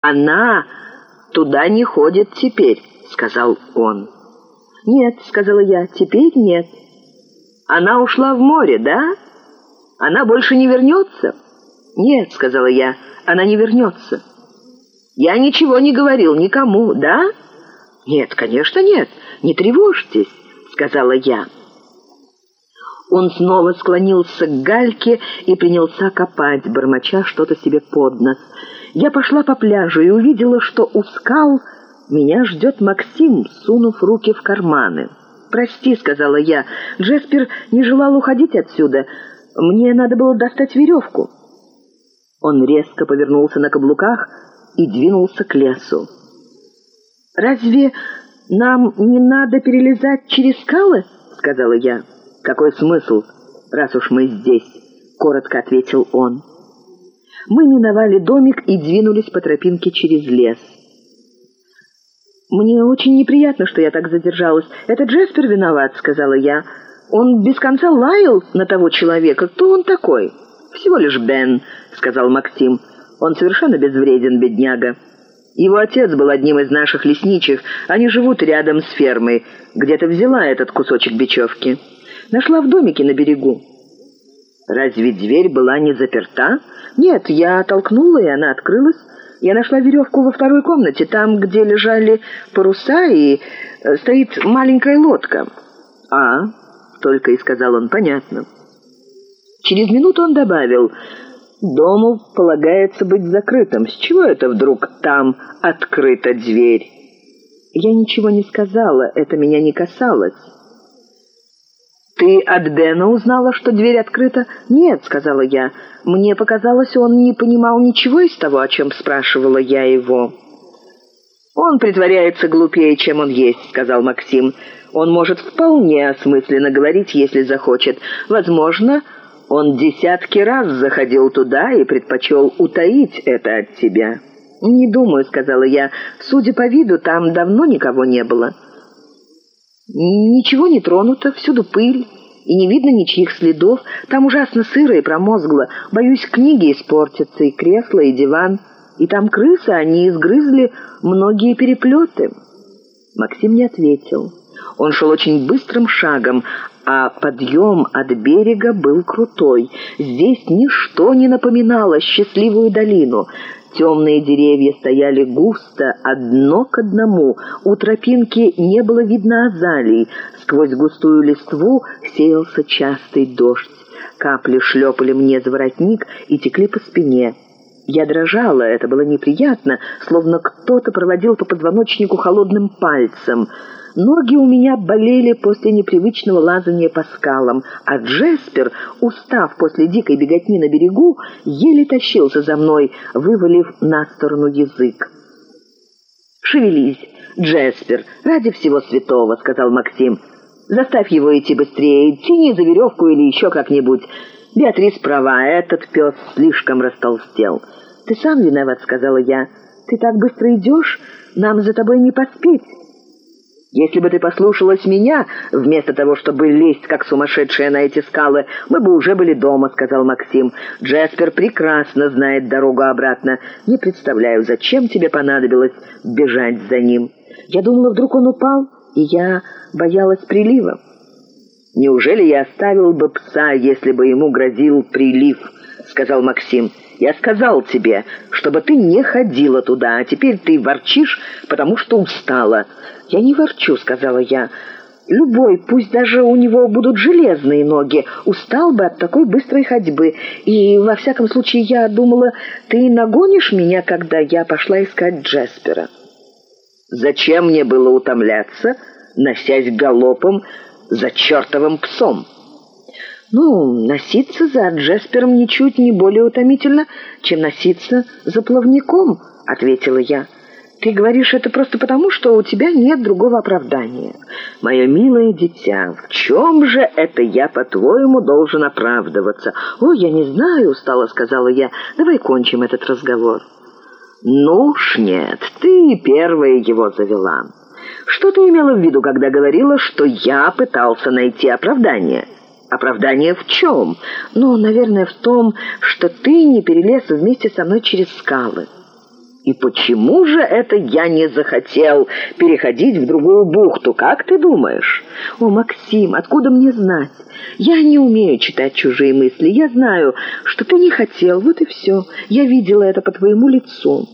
«Она туда не ходит теперь», — сказал он. «Нет», — сказала я, — «теперь нет». «Она ушла в море, да? Она больше не вернется?» «Нет», — сказала я, — «она не вернется». «Я ничего не говорил никому, да?» «Нет, конечно, нет. Не тревожьтесь», — сказала я. Он снова склонился к гальке и принялся копать, бормоча что-то себе под нос. Я пошла по пляжу и увидела, что у скал меня ждет Максим, сунув руки в карманы. «Прости», — сказала я, — «Джеспер не желал уходить отсюда. Мне надо было достать веревку». Он резко повернулся на каблуках и двинулся к лесу. «Разве нам не надо перелезать через скалы?» — сказала я. «Какой смысл, раз уж мы здесь?» — коротко ответил он. Мы миновали домик и двинулись по тропинке через лес. «Мне очень неприятно, что я так задержалась. Это Джеспер виноват», — сказала я. «Он без конца лаял на того человека. Кто он такой?» «Всего лишь Бен», — сказал Максим. «Он совершенно безвреден, бедняга. Его отец был одним из наших лесничих. Они живут рядом с фермой. Где-то взяла этот кусочек бечевки. Нашла в домике на берегу». «Разве дверь была не заперта?» «Нет, я толкнула, и она открылась. Я нашла веревку во второй комнате, там, где лежали паруса, и э, стоит маленькая лодка». «А, — только и сказал он, — понятно». Через минуту он добавил, «Дому полагается быть закрытым. С чего это вдруг там открыта дверь?» Я ничего не сказала, это меня не касалось. «Ты от Бена узнала, что дверь открыта?» «Нет», — сказала я. «Мне показалось, он не понимал ничего из того, о чем спрашивала я его». «Он притворяется глупее, чем он есть», — сказал Максим. «Он может вполне осмысленно говорить, если захочет. Возможно, он десятки раз заходил туда и предпочел утаить это от тебя». «Не думаю», — сказала я. «Судя по виду, там давно никого не было». «Ничего не тронуто, всюду пыль, и не видно ничьих следов. Там ужасно сыро и промозгло. Боюсь, книги испортятся, и кресло, и диван. И там крысы, они изгрызли многие переплеты». Максим не ответил. Он шел очень быстрым шагом, а подъем от берега был крутой. Здесь ничто не напоминало счастливую долину. Темные деревья стояли густо, одно к одному. У тропинки не было видно азалий. Сквозь густую листву сеялся частый дождь. Капли шлепали мне за воротник и текли по спине. Я дрожала, это было неприятно, словно кто-то проводил по позвоночнику холодным пальцем. Ноги у меня болели после непривычного лазания по скалам, а Джеспер, устав после дикой беготни на берегу, еле тащился за мной, вывалив на сторону язык. «Шевелись, Джеспер, ради всего святого», — сказал Максим. «Заставь его идти быстрее, тяни за веревку или еще как-нибудь. Беатрис права, этот пес слишком растолстел». «Ты сам виноват», — сказала я. «Ты так быстро идешь, нам за тобой не поспеть». Если бы ты послушалась меня, вместо того, чтобы лезть, как сумасшедшая на эти скалы, мы бы уже были дома», — сказал Максим. «Джеспер прекрасно знает дорогу обратно. Не представляю, зачем тебе понадобилось бежать за ним. Я думала, вдруг он упал, и я боялась прилива». «Неужели я оставил бы пса, если бы ему грозил прилив?» — сказал Максим. «Я сказал тебе, чтобы ты не ходила туда, а теперь ты ворчишь, потому что устала». «Я не ворчу», — сказала я. «Любой, пусть даже у него будут железные ноги, устал бы от такой быстрой ходьбы. И, во всяком случае, я думала, ты нагонишь меня, когда я пошла искать Джеспера». «Зачем мне было утомляться, носясь галопом за чертовым псом?» «Ну, носиться за Джеспером ничуть не более утомительно, чем носиться за плавником», — ответила я. Ты говоришь это просто потому, что у тебя нет другого оправдания. Мое милое дитя, в чем же это я, по-твоему, должен оправдываться? О, я не знаю, устало сказала я. Давай кончим этот разговор. Ну уж нет, ты первая его завела. Что ты имела в виду, когда говорила, что я пытался найти оправдание? Оправдание в чем? Ну, наверное, в том, что ты не перелез вместе со мной через скалы. И почему же это я не захотел переходить в другую бухту, как ты думаешь? О, Максим, откуда мне знать? Я не умею читать чужие мысли. Я знаю, что ты не хотел, вот и все. Я видела это по твоему лицу.